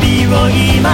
びを今